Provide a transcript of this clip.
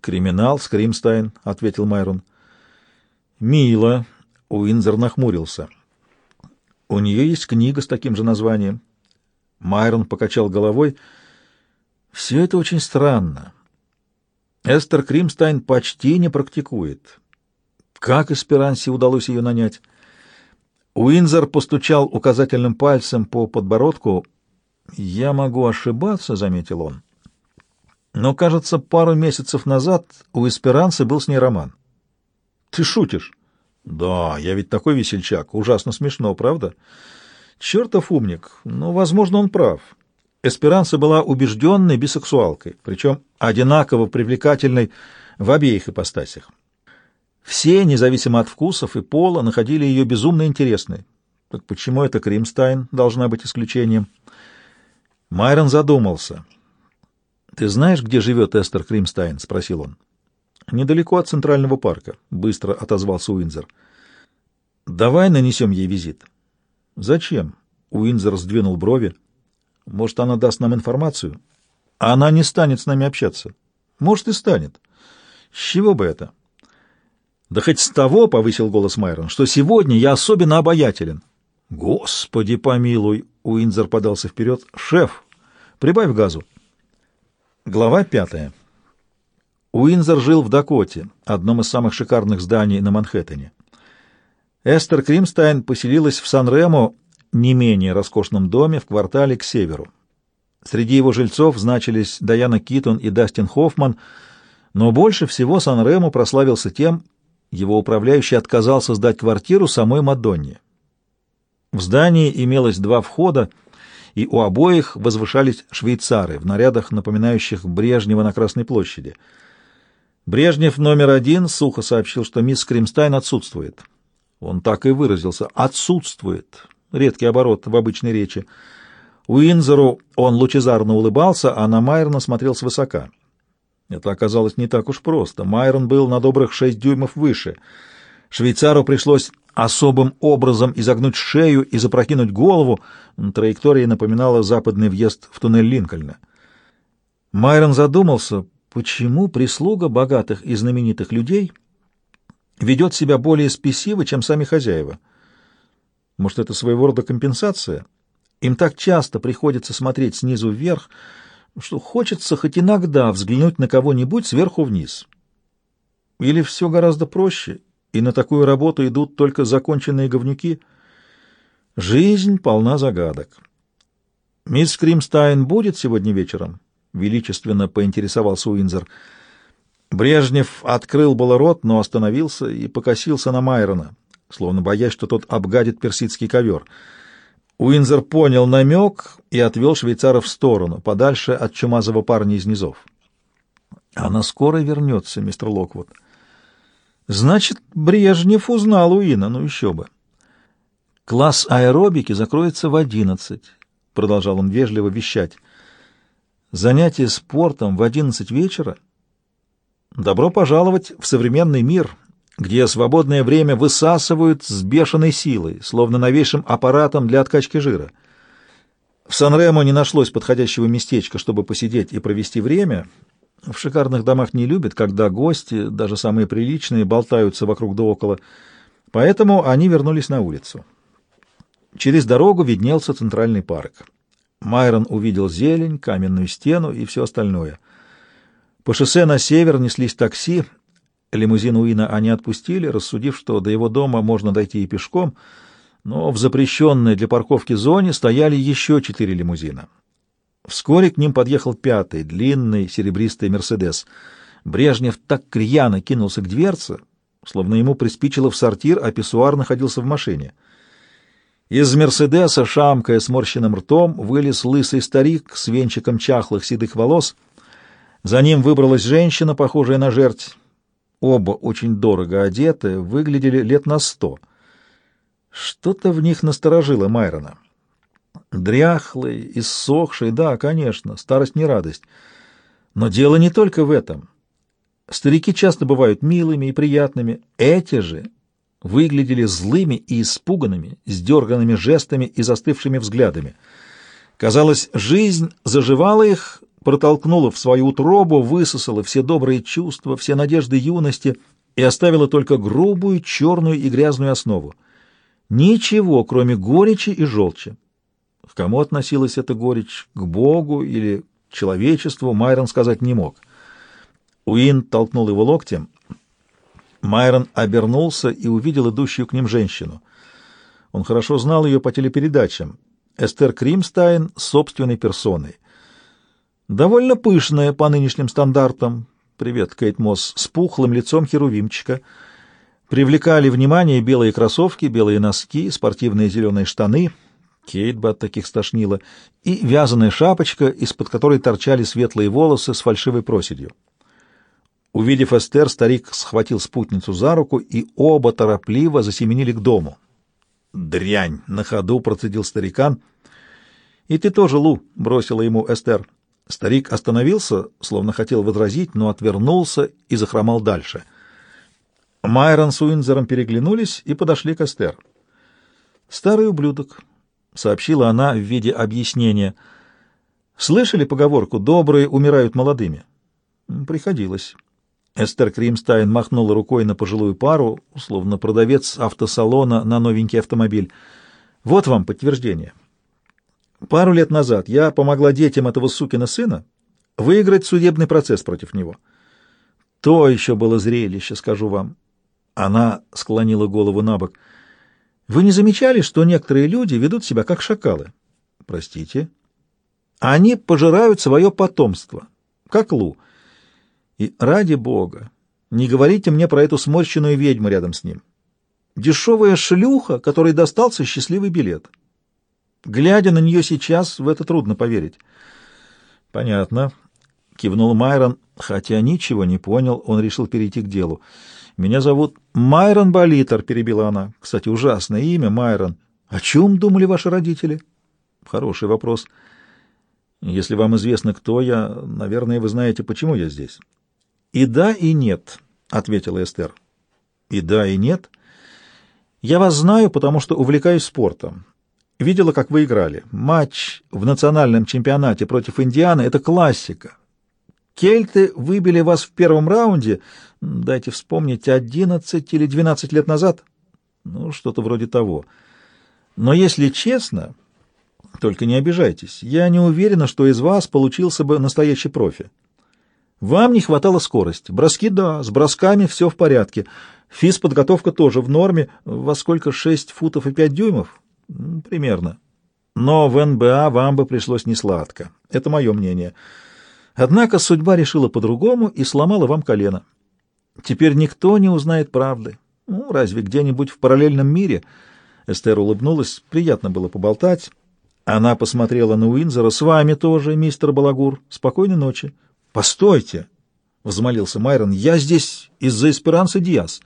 «Криминал с Кримстайн», — ответил Майрон. «Мило», — Уинзер нахмурился. «У нее есть книга с таким же названием». Майрон покачал головой. «Все это очень странно. Эстер Кримстайн почти не практикует. Как Эсперансе удалось ее нанять?» Уинзер постучал указательным пальцем по подбородку. «Я могу ошибаться», — заметил он. «Но, кажется, пару месяцев назад у Эсперанцы был с ней роман». «Ты шутишь?» «Да, я ведь такой весельчак. Ужасно смешно, правда?» «Чертов умник. Но, возможно, он прав. Эсперанца была убежденной бисексуалкой, причем одинаково привлекательной в обеих ипостасях. Все, независимо от вкусов и пола, находили ее безумно интересной. Так почему это Кримстайн должна быть исключением? Майрон задумался. «Ты знаешь, где живет Эстер Кримстайн?» — спросил он. «Недалеко от Центрального парка», — быстро отозвался Уинзер. «Давай нанесем ей визит». «Зачем?» — Уинзер сдвинул брови. «Может, она даст нам информацию?» «Она не станет с нами общаться». «Может, и станет». «С чего бы это?» «Да хоть с того, — повысил голос Майрон, — что сегодня я особенно обаятелен». «Господи помилуй!» — Уинзер подался вперед. «Шеф, прибавь газу». Глава пятая. Уинзер жил в Дакоте, одном из самых шикарных зданий на Манхэттене. Эстер Кримстайн поселилась в Сан-Ремо, не менее роскошном доме в квартале к северу. Среди его жильцов значились Даяна Китон и Дастин Хоффман, но больше всего Сан-Ремо прославился тем, его управляющий отказался сдать квартиру самой Мадонне. В здании имелось два входа, и у обоих возвышались швейцары в нарядах, напоминающих Брежнева на Красной площади. Брежнев номер один сухо сообщил, что мисс Кримстайн отсутствует. Он так и выразился «отсутствует». Редкий оборот в обычной речи. Уинзеру он лучезарно улыбался, а на Майерна смотрел свысока. Это оказалось не так уж просто. Майрон был на добрых шесть дюймов выше. Швейцару пришлось особым образом изогнуть шею и запрокинуть голову. Траектория напоминала западный въезд в туннель Линкольна. Майрон задумался, почему прислуга богатых и знаменитых людей ведет себя более спесиво, чем сами хозяева. Может, это своего рода компенсация? Им так часто приходится смотреть снизу вверх, что хочется хоть иногда взглянуть на кого-нибудь сверху вниз. Или все гораздо проще, и на такую работу идут только законченные говнюки. Жизнь полна загадок. «Мисс Кримстайн будет сегодня вечером?» — величественно поинтересовался Уинзер. Брежнев открыл было рот, но остановился и покосился на Майрона, словно боясь, что тот обгадит персидский ковер — Уинзер понял намек и отвел швейцара в сторону, подальше от чумазого парня из низов. «Она скоро вернется, мистер Локвуд». «Значит, Брежнев узнал Уина, ну еще бы». «Класс аэробики закроется в одиннадцать», — продолжал он вежливо вещать. «Занятие спортом в одиннадцать вечера? Добро пожаловать в современный мир, где свободное время высасывают с бешеной силой, словно новейшим аппаратом для откачки жира. В Сан-Ремо не нашлось подходящего местечка, чтобы посидеть и провести время. В шикарных домах не любят, когда гости, даже самые приличные, болтаются вокруг да около, поэтому они вернулись на улицу. Через дорогу виднелся центральный парк. Майрон увидел зелень, каменную стену и все остальное. По шоссе на север неслись такси — Лимузин Уина они отпустили, рассудив, что до его дома можно дойти и пешком, но в запрещенной для парковки зоне стояли еще четыре лимузина. Вскоре к ним подъехал пятый, длинный серебристый «Мерседес». Брежнев так крьяно кинулся к дверце, словно ему приспичило в сортир, а писсуар находился в машине. Из «Мерседеса», шамкая сморщенным ртом, вылез лысый старик с венчиком чахлых седых волос. За ним выбралась женщина, похожая на жерть, оба очень дорого одеты, выглядели лет на сто. Что-то в них насторожило Майрона. Дряхлый, иссохший, да, конечно, старость не радость. Но дело не только в этом. Старики часто бывают милыми и приятными. Эти же выглядели злыми и испуганными, с дерганными жестами и застывшими взглядами. Казалось, жизнь заживала их, протолкнула в свою утробу, высосала все добрые чувства, все надежды юности и оставила только грубую, черную и грязную основу. Ничего, кроме горечи и желчи. К кому относилась эта горечь? К Богу или человечеству? Майрон сказать не мог. Уин толкнул его локтем. Майрон обернулся и увидел идущую к ним женщину. Он хорошо знал ее по телепередачам. Эстер Кримстайн собственной персоной. Довольно пышная по нынешним стандартам. Привет, Кейт Мосс, с пухлым лицом херувимчика. Привлекали внимание белые кроссовки, белые носки, спортивные зеленые штаны. Кейт бы от таких стошнила. И вязаная шапочка, из-под которой торчали светлые волосы с фальшивой проседью. Увидев Эстер, старик схватил спутницу за руку, и оба торопливо засеменили к дому. «Дрянь!» — на ходу процедил старикан. «И ты тоже, Лу!» — бросила ему Эстер. Старик остановился, словно хотел возразить, но отвернулся и захромал дальше. Майрон с Уинзером переглянулись и подошли к Эстер. «Старый ублюдок», — сообщила она в виде объяснения. «Слышали поговорку «добрые умирают молодыми»?» «Приходилось». Эстер Кримстайн махнула рукой на пожилую пару, словно продавец автосалона на новенький автомобиль. «Вот вам подтверждение. Пару лет назад я помогла детям этого сукина сына выиграть судебный процесс против него. То еще было зрелище, скажу вам». Она склонила голову на бок. «Вы не замечали, что некоторые люди ведут себя как шакалы?» «Простите?» «Они пожирают свое потомство, как Лу». И ради бога, не говорите мне про эту сморщенную ведьму рядом с ним. Дешевая шлюха, которой достался счастливый билет. Глядя на нее сейчас, в это трудно поверить. — Понятно, — кивнул Майрон, хотя ничего не понял, он решил перейти к делу. — Меня зовут Майрон Болитер, — перебила она. — Кстати, ужасное имя, Майрон. О чем думали ваши родители? — Хороший вопрос. Если вам известно, кто я, наверное, вы знаете, почему я здесь. «И да, и нет», — ответила Эстер. «И да, и нет. Я вас знаю, потому что увлекаюсь спортом. Видела, как вы играли. Матч в национальном чемпионате против Индианы — это классика. Кельты выбили вас в первом раунде, дайте вспомнить, 11 или 12 лет назад. Ну, что-то вроде того. Но если честно, только не обижайтесь, я не уверена, что из вас получился бы настоящий профи. Вам не хватало скорости. Броски, да, с бросками все в порядке. Физподготовка тоже в норме. Во сколько? Шесть футов и пять дюймов? Примерно. Но в НБА вам бы пришлось несладко. Это мое мнение. Однако судьба решила по-другому и сломала вам колено. Теперь никто не узнает правды. Ну, разве где-нибудь в параллельном мире? Эстер улыбнулась. Приятно было поболтать. Она посмотрела на Уинзера. «С вами тоже, мистер Балагур. Спокойной ночи». «Постойте!» — взмолился Майрон. «Я здесь из-за Эсперанса Диас».